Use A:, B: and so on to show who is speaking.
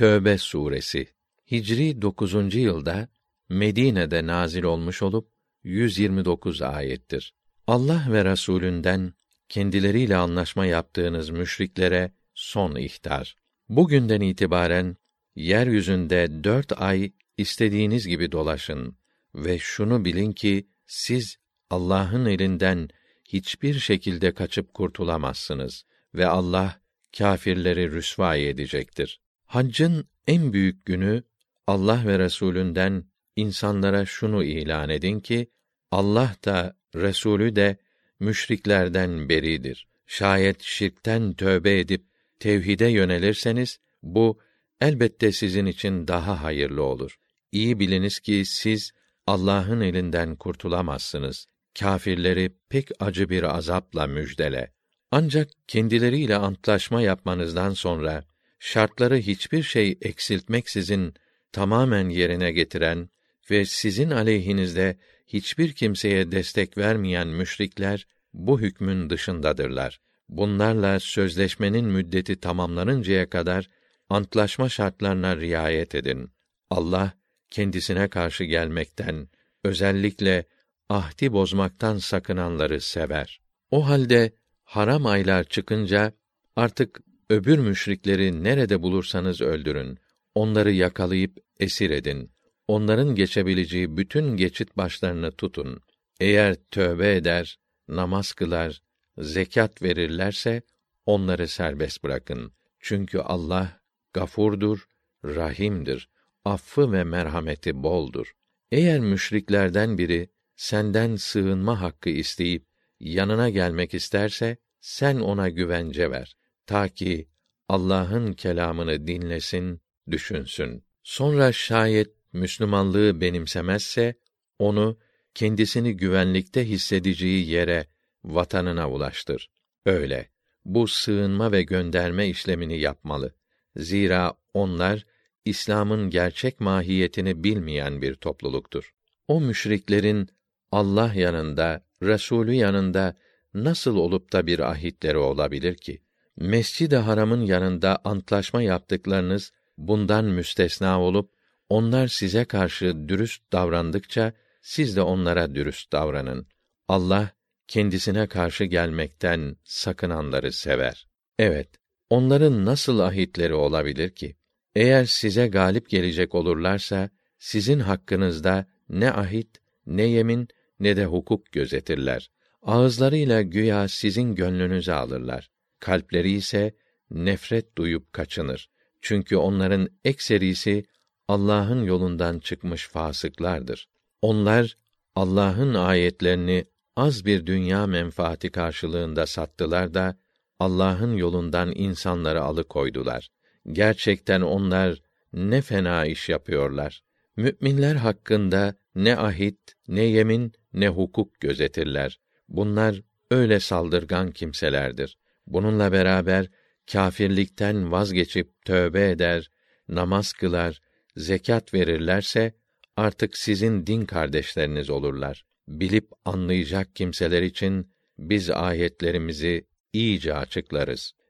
A: Tövbe suresi Hicri 9. yılda Medine'de nazil olmuş olup 129 ayettir. Allah ve Resulünden kendileriyle anlaşma yaptığınız müşriklere son ihtar. Bugünden itibaren yeryüzünde dört ay istediğiniz gibi dolaşın ve şunu bilin ki siz Allah'ın elinden hiçbir şekilde kaçıp kurtulamazsınız ve Allah kâfirleri rüsva edecektir. Haccın en büyük günü Allah ve Resulünden insanlara şunu ilan edin ki Allah da Resulü de müşriklerden beridir. Şayet şirkten tövbe edip tevhide yönelirseniz bu elbette sizin için daha hayırlı olur. İyi biliniz ki siz Allah'ın elinden kurtulamazsınız. Kâfirleri pek acı bir azapla müjdele. Ancak kendileriyle antlaşma yapmanızdan sonra şartları hiçbir şey eksiltmeksizin tamamen yerine getiren ve sizin aleyhinizde hiçbir kimseye destek vermeyen müşrikler bu hükmün dışındadırlar. Bunlarla sözleşmenin müddeti tamamlanıncaya kadar antlaşma şartlarına riayet edin. Allah kendisine karşı gelmekten, özellikle ahdi bozmaktan sakınanları sever. O halde haram aylar çıkınca artık öbür müşrikleri nerede bulursanız öldürün. Onları yakalayıp esir edin. Onların geçebileceği bütün geçit başlarını tutun. Eğer tövbe eder, namaz kılar, zekat verirlerse onları serbest bırakın. Çünkü Allah gafurdur, rahimdir. Affı ve merhameti boldur. Eğer müşriklerden biri senden sığınma hakkı isteyip yanına gelmek isterse sen ona güvence ver ta ki Allah'ın kelamını dinlesin, düşünsün. Sonra şayet Müslümanlığı benimsemezse onu kendisini güvenlikte hissedeceği yere, vatanına ulaştır. Öyle bu sığınma ve gönderme işlemini yapmalı. Zira onlar İslam'ın gerçek mahiyetini bilmeyen bir topluluktur. O müşriklerin Allah yanında, Resulü yanında nasıl olup da bir ahitleri olabilir ki? Mescid-i Haram'ın yanında antlaşma yaptıklarınız bundan müstesna olup onlar size karşı dürüst davrandıkça siz de onlara dürüst davranın. Allah kendisine karşı gelmekten sakınanları sever. Evet, onların nasıl ahitleri olabilir ki? Eğer size galip gelecek olurlarsa sizin hakkınızda ne ahit, ne yemin, ne de hukuk gözetirler. Ağızlarıyla güya sizin gönlünüzü alırlar. Kalpleri ise nefret duyup kaçınır. Çünkü onların ekserisi Allah'ın yolundan çıkmış fasıklardır. Onlar Allah'ın ayetlerini az bir dünya menfaati karşılığında sattılar da Allah'ın yolundan insanları alıkoydular. Gerçekten onlar ne fena iş yapıyorlar. Müminler hakkında ne ahit, ne yemin, ne hukuk gözetirler. Bunlar öyle saldırgan kimselerdir. Bununla beraber kâfirlikten vazgeçip tövbe eder, namaz kılar, zekat verirlerse artık sizin din kardeşleriniz olurlar. Bilip anlayacak kimseler için biz ayetlerimizi iyice açıklarız.